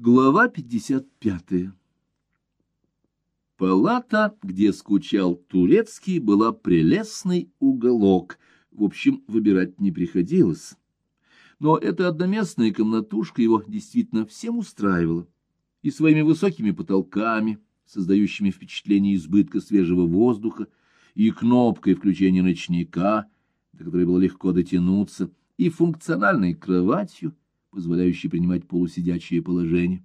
Глава 55 Палата, где скучал турецкий, была прелестный уголок. В общем, выбирать не приходилось. Но эта одноместная комнатушка его действительно всем устраивала. И своими высокими потолками, создающими впечатление избытка свежего воздуха, и кнопкой включения ночника, до которой было легко дотянуться, и функциональной кроватью, позволяющей принимать полусидячее положение.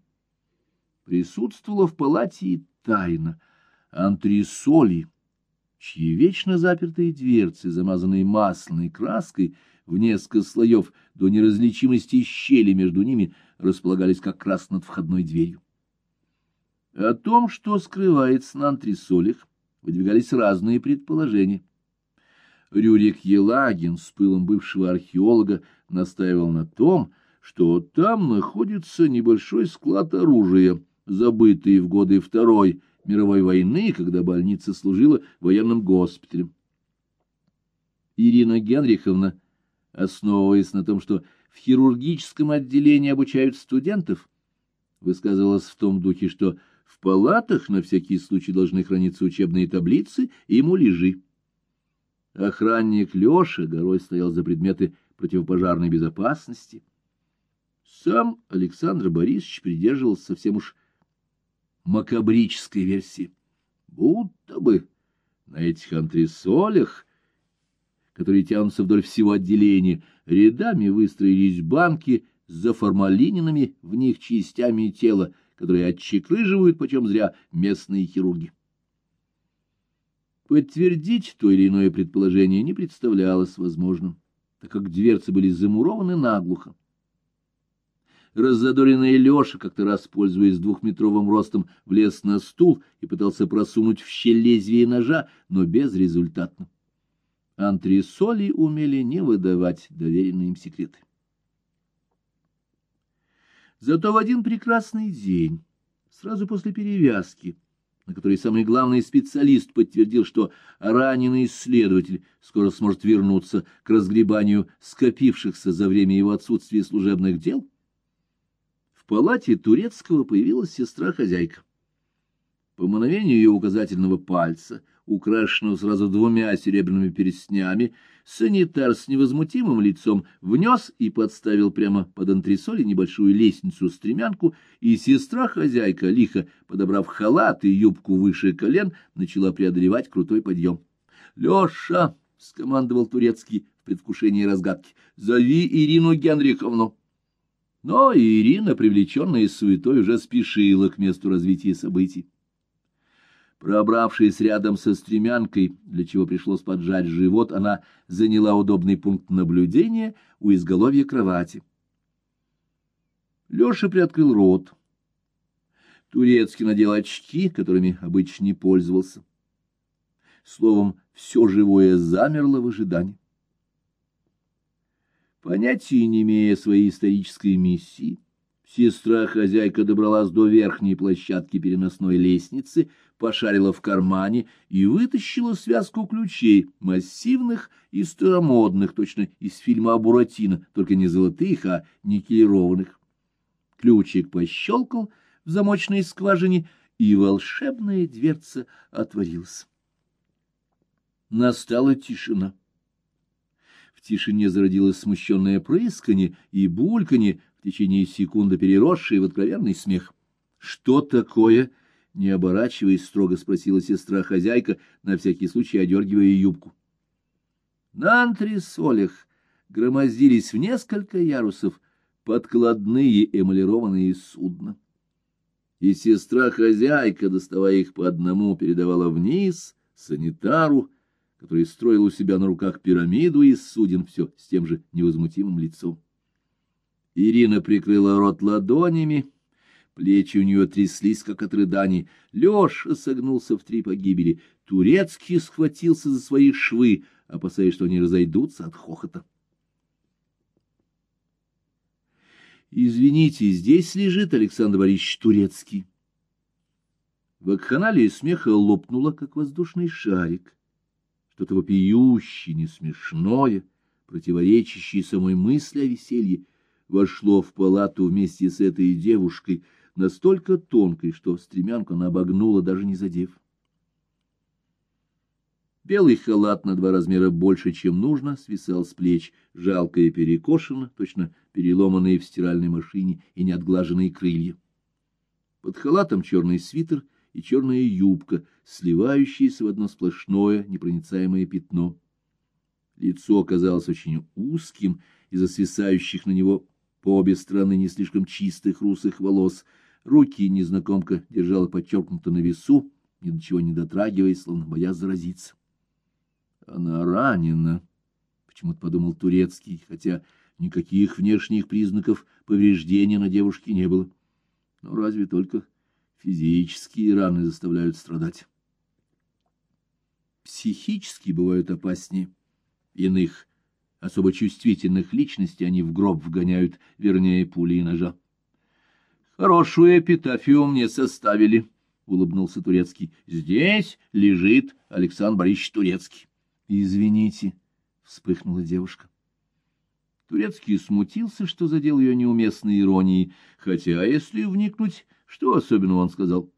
Присутствовала в палате и тайна антресоли, чьи вечно запертые дверцы, замазанные масляной краской, в несколько слоев до неразличимости щели между ними располагались как раз над входной дверью. О том, что скрывается на антресолях, выдвигались разные предположения. Рюрик Елагин с пылом бывшего археолога настаивал на том, что там находится небольшой склад оружия, забытый в годы Второй мировой войны, когда больница служила военным госпиталем. Ирина Генриховна, основываясь на том, что в хирургическом отделении обучают студентов, высказывалась в том духе, что в палатах на всякий случай должны храниться учебные таблицы и муляжи. Охранник Леша горой стоял за предметы противопожарной безопасности. Сам Александр Борисович придерживался совсем уж макабрической версии. Будто бы на этих антресолях, которые тянутся вдоль всего отделения, рядами выстроились банки с заформалиненными в них частями тела, которые отчекрыживают почем зря местные хирурги. Подтвердить то или иное предположение не представлялось возможным, так как дверцы были замурованы наглухо. Раззадоренный Леша, как-то раз, пользуясь двухметровым ростом, влез на стул и пытался просунуть в щель лезвие ножа, но безрезультатно. Антресоли умели не выдавать доверенные им секреты. Зато в один прекрасный день, сразу после перевязки, на которой самый главный специалист подтвердил, что раненый исследователь скоро сможет вернуться к разгребанию скопившихся за время его отсутствия служебных дел, в палате турецкого появилась сестра-хозяйка. По мановению ее указательного пальца — украшенного сразу двумя серебряными перстнями, санитар с невозмутимым лицом внес и подставил прямо под антресоли небольшую лестницу-стремянку, и сестра-хозяйка, лихо подобрав халат и юбку выше колен, начала преодолевать крутой подъем. — Леша! — скомандовал турецкий в предвкушении разгадки. — Зови Ирину Генриховну. Но Ирина, привлеченная суетой, уже спешила к месту развития событий. Пробравшись рядом со стремянкой, для чего пришлось поджать живот, она заняла удобный пункт наблюдения у изголовья кровати. Леша приоткрыл рот. Турецкий надел очки, которыми обычно не пользовался. Словом, все живое замерло в ожидании. Понятия не имея своей исторической миссии, Сестра-хозяйка добралась до верхней площадки переносной лестницы, пошарила в кармане и вытащила связку ключей, массивных и старомодных, точно из фильма о Буратино, только не золотых, а никелированных. Ключик пощелкал в замочной скважине, и волшебная дверца отворилась. Настала тишина. Тишине зародилось смущенное прысканье и бульканье, в течение секунды переросший в откровенный смех. — Что такое? — не оборачиваясь, строго спросила сестра-хозяйка, на всякий случай одергивая юбку. На антресолях громоздились в несколько ярусов подкладные эмалированные судна. И сестра-хозяйка, доставая их по одному, передавала вниз санитару, который строил у себя на руках пирамиду из суден, все с тем же невозмутимым лицом. Ирина прикрыла рот ладонями, плечи у нее тряслись, как от рыданий. Леша согнулся в три погибели. Турецкий схватился за свои швы, опасаясь, что они разойдутся от хохота. «Извините, здесь лежит Александр Борисович Турецкий». Вакханалия смеха лопнула, как воздушный шарик. Что-то вопиющее, несмешное, противоречащее самой мысли о веселье — вошло в палату вместе с этой девушкой, настолько тонкой, что стремянку она обогнула, даже не задев. Белый халат на два размера больше, чем нужно, свисал с плеч, жалко и перекошено, точно переломанные в стиральной машине и неотглаженные крылья. Под халатом черный свитер и черная юбка, сливающиеся в одно сплошное непроницаемое пятно. Лицо оказалось очень узким из-за свисающих на него по обе стороны не слишком чистых русых волос. Руки незнакомка держала подчеркнуто на весу, ни до чего не дотрагиваясь, словно боясь заразиться. Она ранена, почему-то подумал Турецкий, хотя никаких внешних признаков повреждения на девушке не было. Но разве только физические раны заставляют страдать? Психические бывают опаснее иных, особо чувствительных личностей они в гроб вгоняют, вернее, пули и ножа. — Хорошую эпитафию мне составили, — улыбнулся Турецкий. — Здесь лежит Александр Борисович Турецкий. — Извините, — вспыхнула девушка. Турецкий смутился, что задел ее неуместной иронией, хотя, если вникнуть, что особенного он сказал.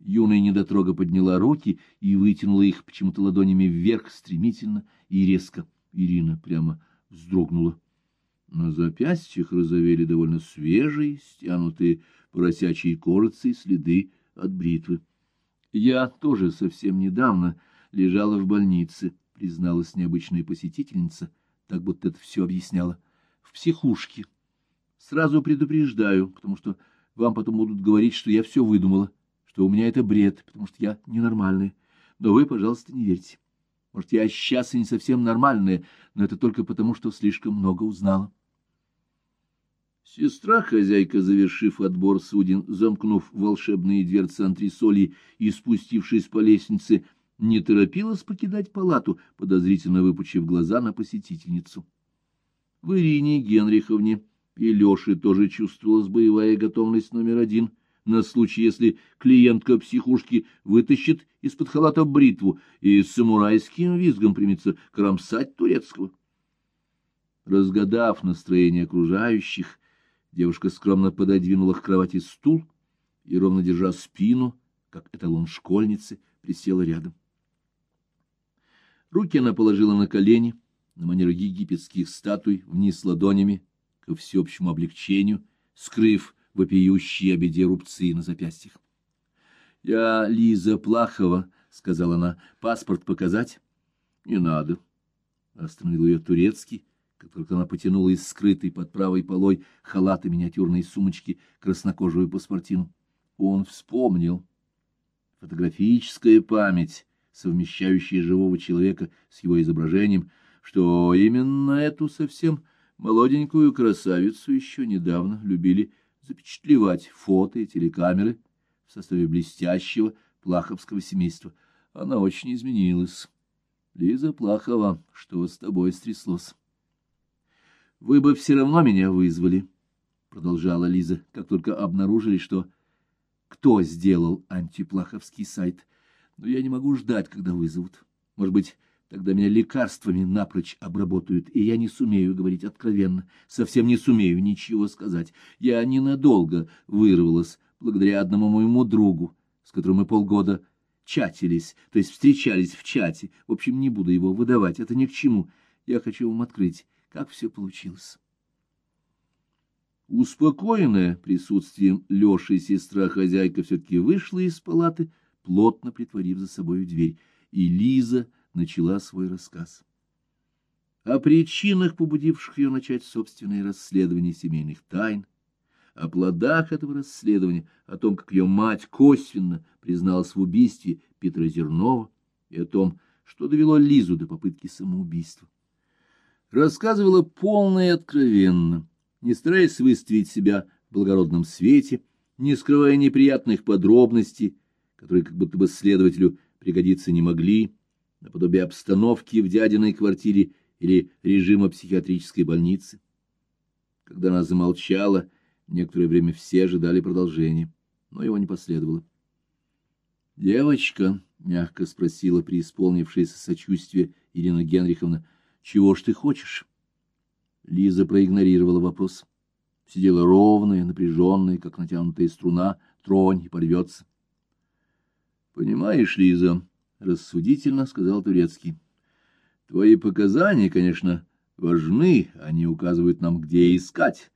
Юная недотрога подняла руки и вытянула их почему-то ладонями вверх стремительно и резко. Ирина прямо вздрогнула. На запястьях розовели довольно свежие, стянутые поросячьей кожицей следы от бритвы. — Я тоже совсем недавно лежала в больнице, — призналась необычная посетительница, так будто это все объясняла. — В психушке. Сразу предупреждаю, потому что вам потом будут говорить, что я все выдумала, что у меня это бред, потому что я ненормальная. Но вы, пожалуйста, не верьте. Может, я сейчас и не совсем нормальная, но это только потому, что слишком много узнала. Сестра-хозяйка, завершив отбор суден, замкнув волшебные дверцы антресолей и спустившись по лестнице, не торопилась покидать палату, подозрительно выпучив глаза на посетительницу. В Ирине Генриховне и Леше тоже чувствовалась боевая готовность номер один — на случай, если клиентка психушки вытащит из-под халата бритву и с самурайским визгом примется кромсать турецкого. Разгадав настроение окружающих, девушка скромно пододвинула к кровати стул и, ровно держа спину, как эталон школьницы, присела рядом. Руки она положила на колени, на манер египетских статуй, вниз ладонями, ко всеобщему облегчению, скрыв вопиющие обеде рубцы на запястьях. — Я Лиза Плахова, — сказала она, — паспорт показать? — Не надо. Остановил ее турецкий, как только она потянула из скрытой под правой полой халата миниатюрной сумочки краснокожую паспортину. Он вспомнил. Фотографическая память, совмещающая живого человека с его изображением, что именно эту совсем молоденькую красавицу еще недавно любили запечатлевать фото и телекамеры в составе блестящего плаховского семейства. Она очень изменилась. Лиза Плахова, что с тобой стряслось? — Вы бы все равно меня вызвали, — продолжала Лиза, как только обнаружили, что кто сделал антиплаховский сайт. Но я не могу ждать, когда вызовут. Может быть, Тогда меня лекарствами напрочь обработают, и я не сумею говорить откровенно, совсем не сумею ничего сказать. Я ненадолго вырвалась благодаря одному моему другу, с которым мы полгода чатились, то есть встречались в чате. В общем, не буду его выдавать, это ни к чему. Я хочу вам открыть, как все получилось. Успокоенная присутствием Леши сестра-хозяйка все-таки вышла из палаты, плотно притворив за собой дверь, и Лиза начала свой рассказ. О причинах, побудивших ее начать собственное расследование семейных тайн, о плодах этого расследования, о том, как ее мать косвенно призналась в убийстве Петра Зернова и о том, что довело Лизу до попытки самоубийства. Рассказывала полно и откровенно, не стараясь выставить себя в благородном свете, не скрывая неприятных подробностей, которые как будто бы следователю пригодиться не могли, наподобие обстановки в дядиной квартире или режима психиатрической больницы. Когда она замолчала, некоторое время все ожидали продолжения, но его не последовало. — Девочка, — мягко спросила преисполнившаяся сочувствие Ирина Генриховна, — чего ж ты хочешь? Лиза проигнорировала вопрос. сидела ровная, напряженная, как натянутая струна, тронь и порвется. — Понимаешь, Лиза, — рассудительно сказал Турецкий, — твои показания, конечно, важны, они указывают нам, где искать.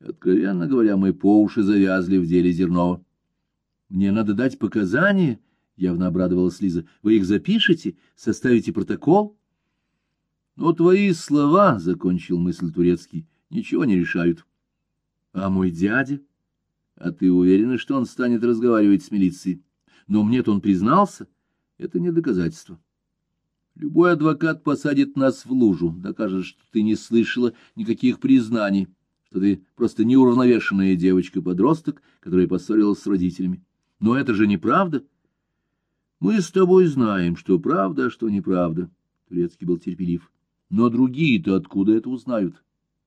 Откровенно говоря, мы по уши завязли в деле Зернова. — Мне надо дать показания, — явно обрадовалась Лиза. — Вы их запишете, составите протокол? — Но твои слова, — закончил мысль Турецкий, — ничего не решают. — А мой дядя? А ты уверена, что он станет разговаривать с милицией? — но мне-то он признался. Это не доказательство. Любой адвокат посадит нас в лужу, докажет, что ты не слышала никаких признаний, что ты просто неуравновешенная девочка-подросток, которая поссорилась с родителями. Но это же неправда. Мы с тобой знаем, что правда, а что неправда. Турецкий был терпелив. Но другие-то откуда это узнают?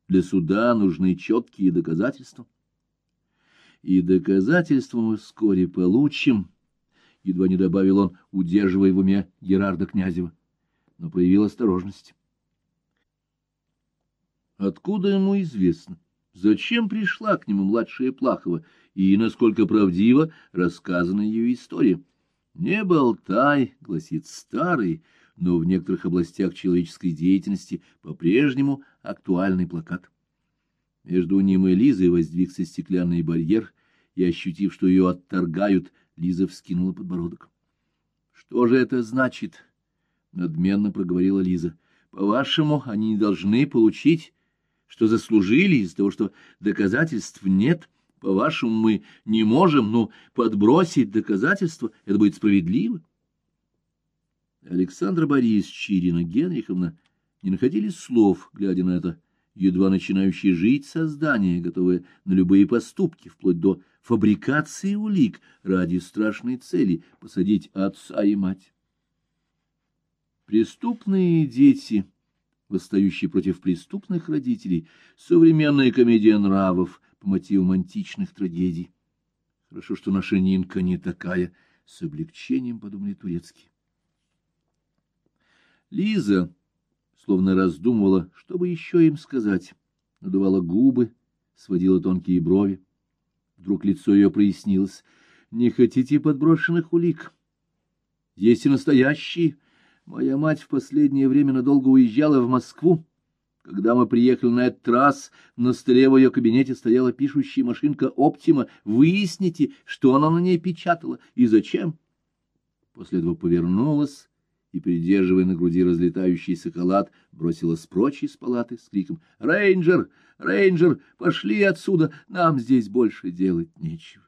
Для суда нужны четкие доказательства. И доказательства мы вскоре получим, едва не добавил он, удерживая в уме Герарда Князева, но проявил осторожность. Откуда ему известно, зачем пришла к нему младшая Плахова и насколько правдиво рассказана ее история? «Не болтай», — гласит старый, но в некоторых областях человеческой деятельности по-прежнему актуальный плакат. Между ним и Лизой воздвигся стеклянный барьер, и, ощутив, что ее отторгают, Лиза вскинула подбородок. — Что же это значит? — надменно проговорила Лиза. — По-вашему, они не должны получить, что заслужили из-за того, что доказательств нет? По-вашему, мы не можем, ну, подбросить доказательства? Это будет справедливо? Александра Борисович и Ирина Генриховна не находили слов, глядя на это едва начинающее жить создание, готовое на любые поступки, вплоть до фабрикации улик ради страшной цели — посадить отца и мать. Преступные дети, восстающие против преступных родителей, современная комедия нравов по мотивам античных трагедий. Хорошо, что наша Нинка не такая, с облегчением подумали турецкие. Лиза словно раздумывала, что бы еще им сказать. Надувала губы, сводила тонкие брови. Вдруг лицо ее прояснилось. «Не хотите подброшенных улик? Есть и настоящие. Моя мать в последнее время надолго уезжала в Москву. Когда мы приехали на этот раз, на столе в ее кабинете стояла пишущая машинка «Оптима». Выясните, что она на ней печатала и зачем». После этого повернулась и, придерживая на груди разлетающийся халат, бросилась прочь из палаты с криком «Рейнджер! Рейнджер! Пошли отсюда! Нам здесь больше делать нечего!»